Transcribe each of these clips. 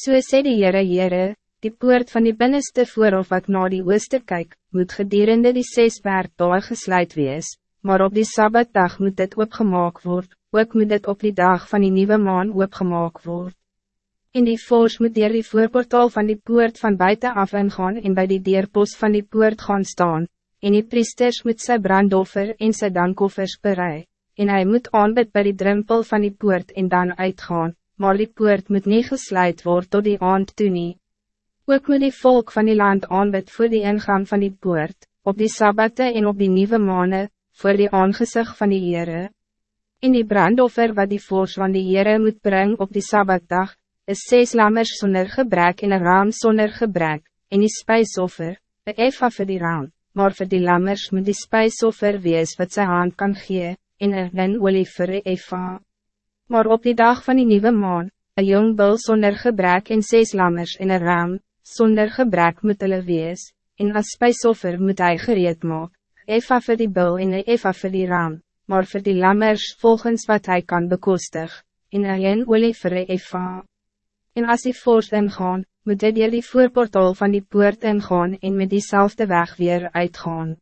So sê die Heere Heere, die poort van die binnenste voorhof wat na die ooste kyk, moet gedurende die ses werkdae gesluit wees, maar op die Sabbatdag moet dit opgemaak word, ook moet dit op die dag van die nieuwe maan opgemaak word. In die voors moet dier die voorportaal van die poort van buiten af ingaan en bij die deurpost van die poort gaan staan, en die priesters moet sy brandoffer en sy dankoffers bereid, en hij moet aanbid bij die drempel van die poort en dan uitgaan, maar die poort moet niet gesluit worden tot die aand toe nie. Ook moet die volk van die land aanbid voor die ingang van die poort, op die sabbate en op die nieuwe maanden, voor die aangezicht van die Heere. In die brandoffer wat die voors van die Heere moet brengen op die sabbatdag, is zes lammers zonder gebrek en een raam zonder gebrek, en die spijsoffer, een eva vir die raam, maar voor die lammers moet die spijsoffer wees wat sy hand kan gee, en een winolie vir een eva. Maar op die dag van die nieuwe maan, een jong bul zonder gebrek en zes lammers en een raam, zonder gebrek moet hulle wees, en as spijsoffer moet hij gereed maak, eva vir die bul en een eva vir die raam, maar voor die lammers volgens wat hij kan bekostig, en een olie vir een eva. En as die vorst ingaan, moet hy dier die voorportaal van die poort ingaan en met diezelfde weg weer uitgaan.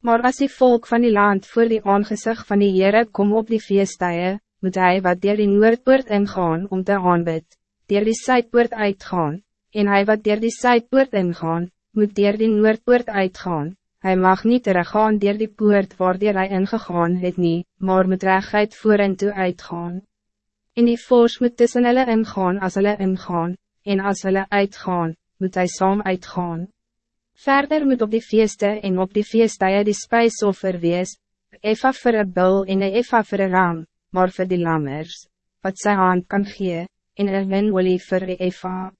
Maar als die volk van die land voor die aangezicht van die Heere kom op die feestuie, moet hij wat dier die noordpoort ingaan om te aanbid, dier die Zuidpoort uitgaan, en hij wat dier die Zuidpoort ingaan, moet dier die noordpoort uitgaan, hij mag niet teruggaan dier die poort waar dier hy ingegaan het nie, maar moet rechtheid voor en toe uitgaan. En die voors moet tussen hulle ingaan as hulle ingaan, en as hulle uitgaan, moet hij saam uitgaan. Verder moet op die feeste en op die feestuie die spijsoffer wees, eva vir een bil en eva vir een ram, maar vir die lammers, wat sy hand kan gee, en een winolie vir die eva.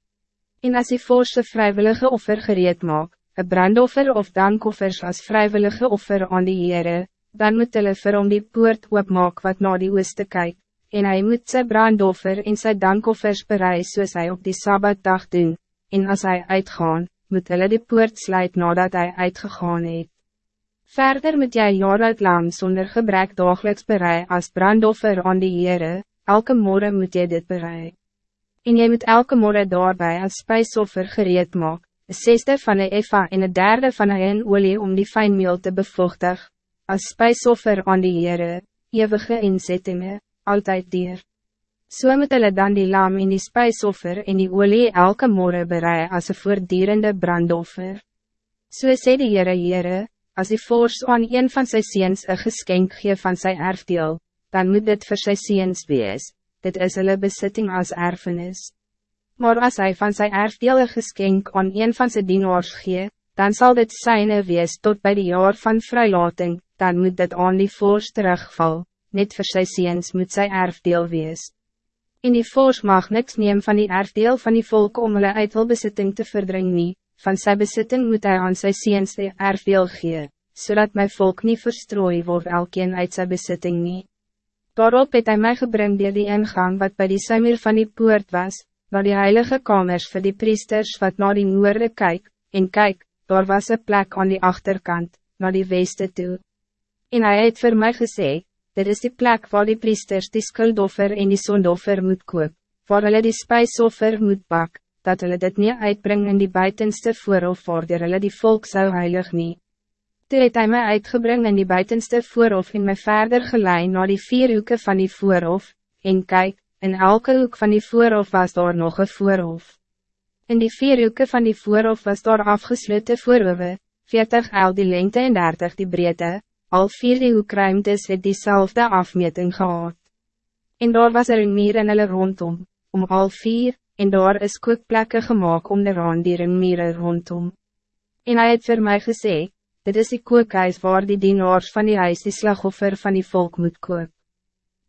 En as die voorste vrijwillige offer gereed maak, een brandoffer of dankoffers als vrijwillige offer aan die Heere, dan moet hulle vir om die poort oopmaak wat na die ooste kyk, en hij moet sy brandoffer en sy dankoffers bereis soos hy op die Sabbatdag doen, en als hij uitgaan, moet hulle die poort sluit nadat hij uitgegaan het. Verder moet jy jaar uit lang sonder gebrek dagelijks berei als brandoffer aan die Heere, elke morgen moet jy dit berei. En jy moet elke morgen daarbij als spijsoffer gereed maak, een zesde van een eva en een derde van een olie om die fijnmeel te bevochtig, als spijsoffer aan die Heere, eeuwige inzettingen, altijd dier. So moet hulle dan die lam in die spijsoffer en die olie elke morgen berei als een voordierende brandoffer. So sê die Heere Heere, als die voors aan een van sy seens een geskenk gee van sy erfdeel, dan moet dit vir sy seens wees, dit is hulle besitting als erfenis. Maar als hij van zijn erfdeel een geschenk aan een van zijn dienaars gee, dan zal dit zijne wees tot bij de jaar van vrijlating, dan moet dit aan die voors terugval, net voor sy ziens moet sy erfdeel wees. In die voors mag niks neem van die erfdeel van die volk om hulle uitwilbesitting te verdringen nie, van sy besitting moet hij aan sy ziens die erfdeel gee, zodat mijn volk niet verstrooi wordt elkeen uit zijn besitting nie. Daarop het hy my gebring dier die ingang wat bij die suimer van die poort was, naar die heilige kamers voor die priesters wat naar die noorde kyk, en kyk, daar was een plek aan die achterkant, naar die weste toe. En hij het voor mij gezegd, dit is die plek waar die priesters die skuldoffer en die sondoffer moet koop, waar hulle die spijsoffer moet bak, dat hulle dit niet uitbrengen in die buitenste voorhof waar hulle die volk zou heilig nie. Toe het hy my uitgebring in die buitenste voorhof en my verder geleid naar die vier hoeken van die voorhof, en kyk, In elke hoek van die voorhof was daar nog een voorhof. In die vier hoeken van die voorhof was daar afgesloten voorhoewe, 40 el die lengte en 30 die breedte, al vier die hoekruimtes het diezelfde afmeting gehad. En daar was er een meer in hulle rondom, om al vier, en daar is kookplekke gemaakt om de randier en meer rondom. En hij het voor mij gezegd, dit is die kookhuis waar die dienaars van die huis die slagoffer van die volk moet kook.